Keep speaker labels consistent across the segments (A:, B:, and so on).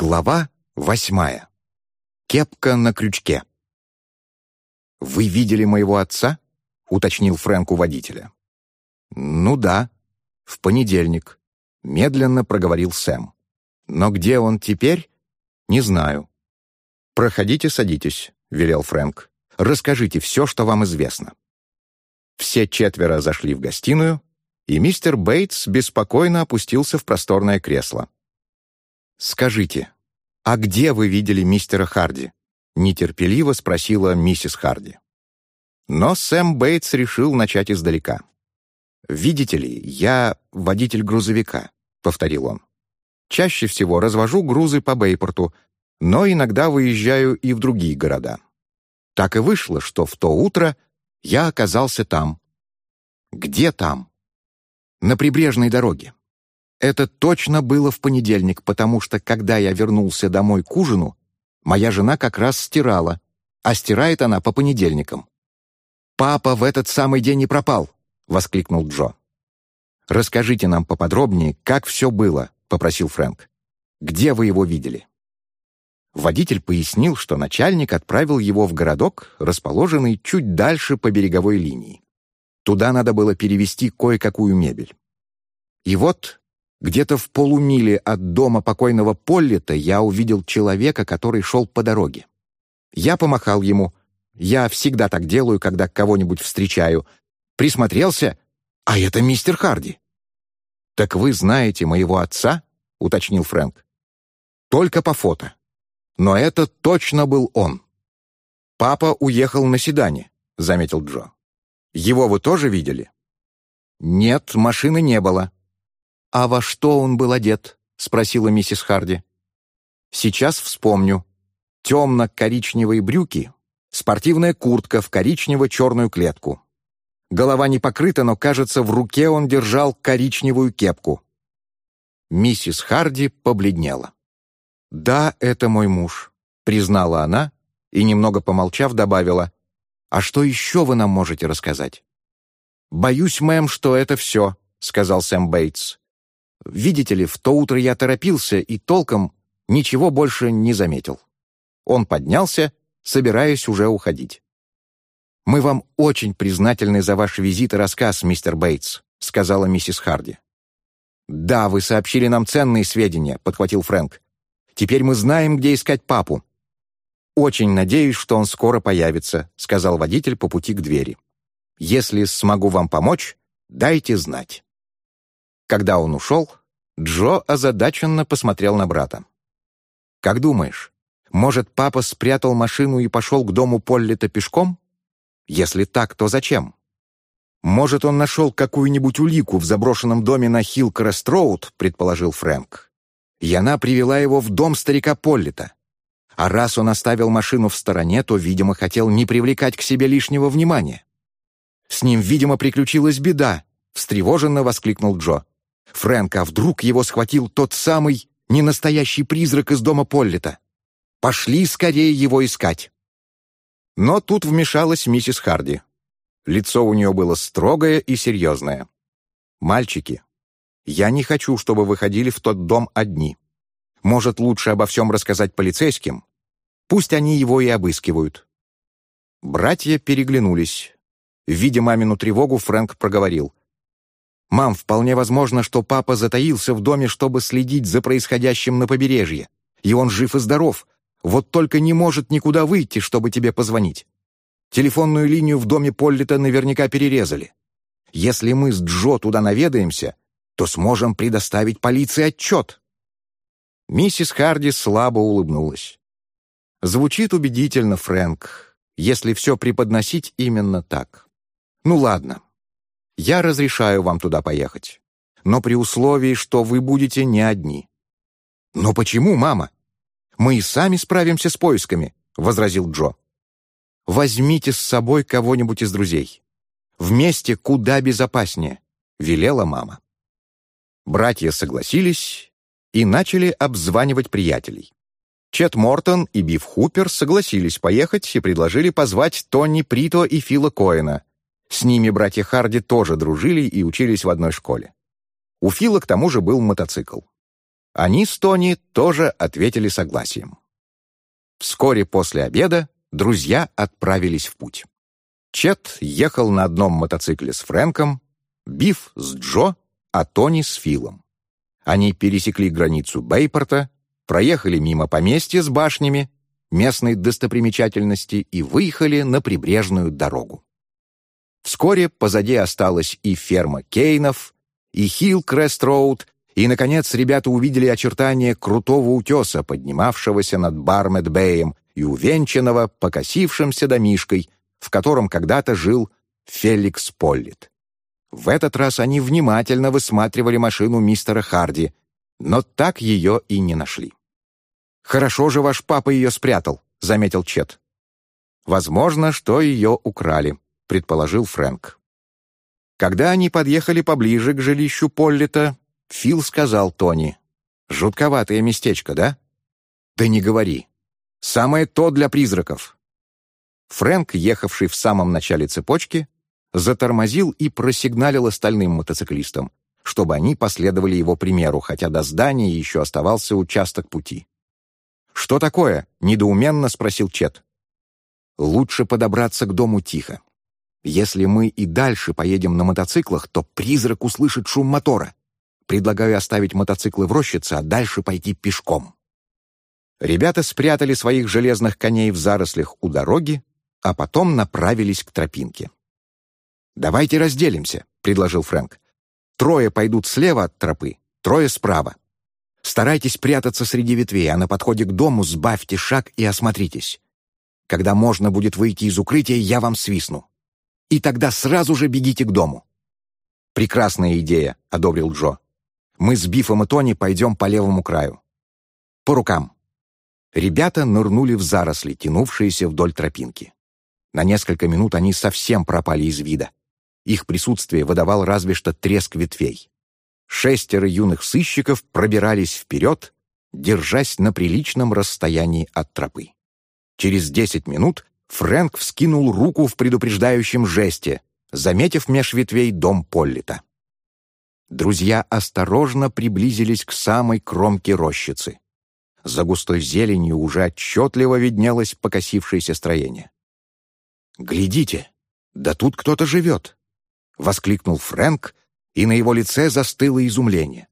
A: Глава восьмая. Кепка на крючке. «Вы видели моего отца?» — уточнил Фрэнк у водителя. «Ну да, в понедельник», — медленно проговорил Сэм. «Но где он теперь? Не знаю». «Проходите, садитесь», — велел Фрэнк. «Расскажите все, что вам известно». Все четверо зашли в гостиную, и мистер Бейтс беспокойно опустился в просторное кресло. «Скажите, а где вы видели мистера Харди?» — нетерпеливо спросила миссис Харди. Но Сэм Бейтс решил начать издалека. «Видите ли, я водитель грузовика», — повторил он. «Чаще всего развожу грузы по Бейпорту, но иногда выезжаю и в другие города. Так и вышло, что в то утро я оказался там». «Где там?» «На прибрежной дороге. Это точно было в понедельник, потому что, когда я вернулся домой к ужину, моя жена как раз стирала, а стирает она по понедельникам. «Папа в этот самый день и пропал!» — воскликнул Джо. «Расскажите нам поподробнее, как все было», — попросил Фрэнк. «Где вы его видели?» Водитель пояснил, что начальник отправил его в городок, расположенный чуть дальше по береговой линии. Туда надо было перевезти кое-какую мебель. И вот где-то в полумиле от дома покойного Поллита я увидел человека, который шел по дороге. Я помахал ему. Я всегда так делаю, когда кого-нибудь встречаю. Присмотрелся, а это мистер Харди. «Так вы знаете моего отца?» — уточнил Фрэнк. «Только по фото. Но это точно был он». «Папа уехал на седане», — заметил Джо. «Его вы тоже видели?» «Нет, машины не было», «А во что он был одет?» — спросила миссис Харди. «Сейчас вспомню. Темно-коричневые брюки, спортивная куртка в коричнево-черную клетку. Голова не покрыта, но, кажется, в руке он держал коричневую кепку». Миссис Харди побледнела. «Да, это мой муж», — признала она и, немного помолчав, добавила, «А что еще вы нам можете рассказать?» «Боюсь, мэм, что это все», — сказал Сэм Бейтс. Видите ли, в то утро я торопился и толком ничего больше не заметил. Он поднялся, собираясь уже уходить. «Мы вам очень признательны за ваш визит и рассказ, мистер Бейтс», — сказала миссис Харди. «Да, вы сообщили нам ценные сведения», — подхватил Фрэнк. «Теперь мы знаем, где искать папу». «Очень надеюсь, что он скоро появится», — сказал водитель по пути к двери. «Если смогу вам помочь, дайте знать». Когда он ушел, Джо озадаченно посмотрел на брата. «Как думаешь, может, папа спрятал машину и пошел к дому Поллита пешком? Если так, то зачем? Может, он нашел какую-нибудь улику в заброшенном доме на Хилл-Крест-Роуд, предположил Фрэнк. И она привела его в дом старика Поллита. А раз он оставил машину в стороне, то, видимо, хотел не привлекать к себе лишнего внимания. С ним, видимо, приключилась беда, встревоженно воскликнул Джо. Фрэнк, а вдруг его схватил тот самый ненастоящий призрак из дома Поллита? Пошли скорее его искать. Но тут вмешалась миссис Харди. Лицо у нее было строгое и серьезное. «Мальчики, я не хочу, чтобы вы ходили в тот дом одни. Может, лучше обо всем рассказать полицейским? Пусть они его и обыскивают». Братья переглянулись. Видя мамину тревогу, Фрэнк проговорил. «Мам, вполне возможно, что папа затаился в доме, чтобы следить за происходящим на побережье. И он жив и здоров. Вот только не может никуда выйти, чтобы тебе позвонить. Телефонную линию в доме Поллита наверняка перерезали. Если мы с Джо туда наведаемся, то сможем предоставить полиции отчет». Миссис Харди слабо улыбнулась. «Звучит убедительно, Фрэнк, если все преподносить именно так. Ну ладно, я разрешаю вам туда поехать. Но при условии, что вы будете не одни». «Но почему, мама? Мы и сами справимся с поисками», — возразил Джо. «Возьмите с собой кого-нибудь из друзей. Вместе куда безопаснее», — велела мама. Братья согласились и начали обзванивать приятелей. Чет Мортон и Биф Хупер согласились поехать и предложили позвать Тони Прито и Фила Коэна, с ними братья Харди тоже дружили и учились в одной школе. У Фила к тому же был мотоцикл. Они с Тони тоже ответили согласием. Вскоре после обеда друзья отправились в путь. Чет ехал на одном мотоцикле с Фрэнком, Биф с Джо, а Тони с Филом. Они пересекли границу Бейпорта, проехали мимо поместья с башнями, местной достопримечательности и выехали на прибрежную дорогу. Вскоре позади осталась и ферма Кейнов, и Хилл-Крест-Роуд, и, наконец, ребята увидели очертания крутого утеса, поднимавшегося над Бармет-Бэем и увенчанного покосившимся домишкой, в котором когда-то жил Феликс Поллит. В этот раз они внимательно высматривали машину мистера Харди, но так ее и не нашли. «Хорошо же ваш папа ее спрятал», — заметил Чет. «Возможно, что ее украли», — предположил Фрэнк. Когда они подъехали поближе к жилищу Поллита, Фил сказал Тони, «Жутковатое местечко, да?» «Да не говори. Самое то для призраков». Фрэнк, ехавший в самом начале цепочки, затормозил и просигналил остальным мотоциклистам, чтобы они последовали его примеру, хотя до здания еще оставался участок пути. «Что такое?» — недоуменно спросил Чет. «Лучше подобраться к дому тихо. Если мы и дальше поедем на мотоциклах, то призрак услышит шум мотора. Предлагаю оставить мотоциклы в рощице, а дальше пойти пешком». Ребята спрятали своих железных коней в зарослях у дороги, а потом направились к тропинке. «Давайте разделимся», — предложил Фрэнк. «Трое пойдут слева от тропы, трое справа. Старайтесь прятаться среди ветвей, а на подходе к дому сбавьте шаг и осмотритесь. Когда можно будет выйти из укрытия, я вам свистну. И тогда сразу же бегите к дому». «Прекрасная идея», — одобрил Джо. «Мы с Бифом и Тони пойдем по левому краю». «По рукам». Ребята нырнули в заросли, тянувшиеся вдоль тропинки. На несколько минут они совсем пропали из вида. Их присутствие выдавал разве что треск ветвей. Шестеро юных сыщиков пробирались вперед, держась на приличном расстоянии от тропы. Через десять минут Фрэнк вскинул руку в предупреждающем жесте, заметив меж ветвей дом Поллита. Друзья осторожно приблизились к самой кромке рощицы. За густой зеленью уже отчетливо виднелось покосившееся строение. «Глядите, да тут кто-то живет!» — воскликнул Фрэнк, и на его лице застыло изумление.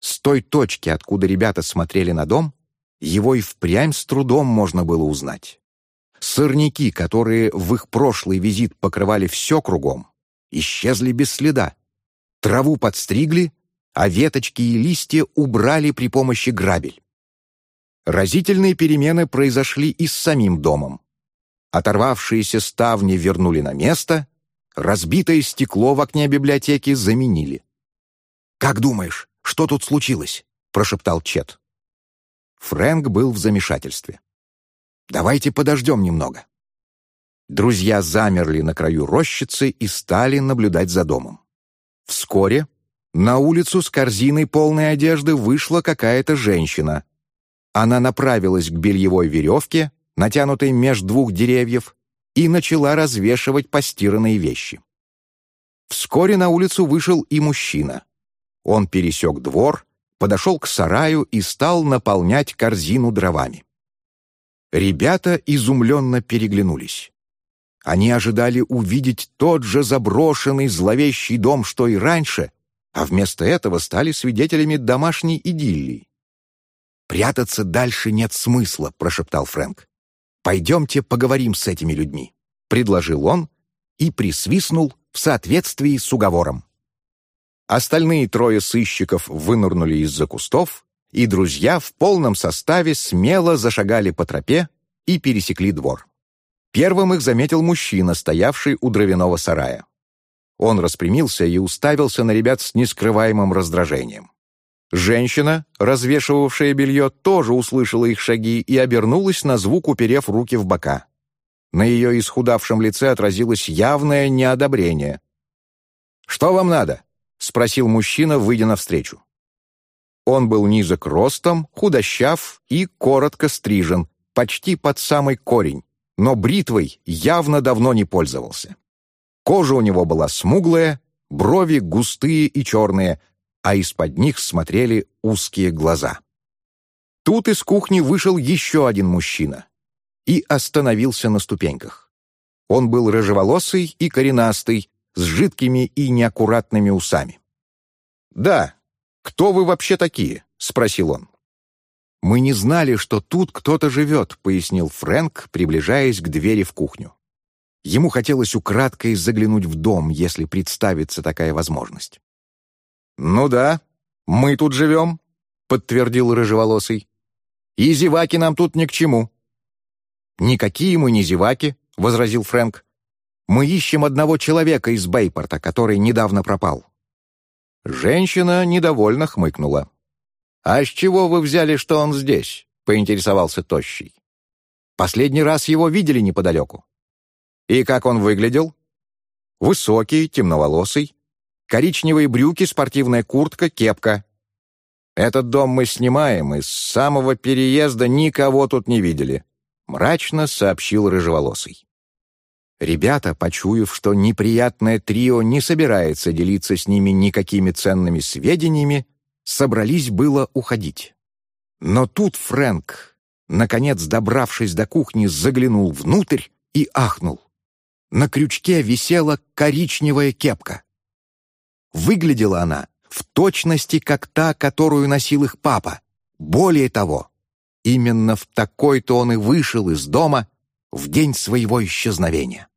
A: С той точки, откуда ребята смотрели на дом, его и впрямь с трудом можно было узнать. Сорняки, которые в их прошлый визит покрывали все кругом, исчезли без следа. Траву подстригли, а веточки и листья убрали при помощи грабель. Разительные перемены произошли и с самим домом. Оторвавшиеся ставни вернули на место, Разбитое стекло в окне библиотеки заменили. «Как думаешь, что тут случилось?» — прошептал Чет. Фрэнк был в замешательстве. «Давайте подождем немного». Друзья замерли на краю рощицы и стали наблюдать за домом. Вскоре на улицу с корзиной полной одежды вышла какая-то женщина. Она направилась к бельевой веревке, натянутой меж двух деревьев, и начала развешивать постиранные вещи. Вскоре на улицу вышел и мужчина. Он пересек двор, подошел к сараю и стал наполнять корзину дровами. Ребята изумленно переглянулись. Они ожидали увидеть тот же заброшенный зловещий дом, что и раньше, а вместо этого стали свидетелями домашней идиллии. «Прятаться дальше нет смысла», — прошептал Фрэнк. «Пойдемте поговорим с этими людьми», — предложил он и присвистнул в соответствии с уговором. Остальные трое сыщиков вынырнули из-за кустов, и друзья в полном составе смело зашагали по тропе и пересекли двор. Первым их заметил мужчина, стоявший у дровяного сарая. Он распрямился и уставился на ребят с нескрываемым раздражением. Женщина, развешивавшая белье, тоже услышала их шаги и обернулась на звук, уперев руки в бока. На ее исхудавшем лице отразилось явное неодобрение. «Что вам надо?» — спросил мужчина, выйдя навстречу. Он был низок ростом, худощав и коротко стрижен, почти под самый корень, но бритвой явно давно не пользовался. Кожа у него была смуглая, брови густые и черные, а из-под них смотрели узкие глаза. Тут из кухни вышел еще один мужчина и остановился на ступеньках. Он был рыжеволосый и коренастый, с жидкими и неаккуратными усами. «Да, кто вы вообще такие?» — спросил он. «Мы не знали, что тут кто-то живет», — пояснил Фрэнк, приближаясь к двери в кухню. Ему хотелось украдкой заглянуть в дом, если представится такая возможность. «Ну да, мы тут живем», — подтвердил рыжеволосый. «И зеваки нам тут ни к чему». «Никакие мы не зеваки», — возразил Фрэнк. «Мы ищем одного человека из Бейпорта, который недавно пропал». Женщина недовольно хмыкнула. «А с чего вы взяли, что он здесь?» — поинтересовался Тощий. «Последний раз его видели неподалеку». «И как он выглядел?» «Высокий, темноволосый, коричневые брюки, спортивная куртка, кепка. Этот дом мы снимаем, и с самого переезда никого тут не видели», — мрачно сообщил рыжеволосый. Ребята, почуяв, что неприятное трио не собирается делиться с ними никакими ценными сведениями, собрались было уходить. Но тут Фрэнк, наконец добравшись до кухни, заглянул внутрь и ахнул. На крючке висела коричневая кепка. Выглядела она в точности, как та, которую носил их папа. Более того, именно в такой-то он и вышел из дома в день своего исчезновения.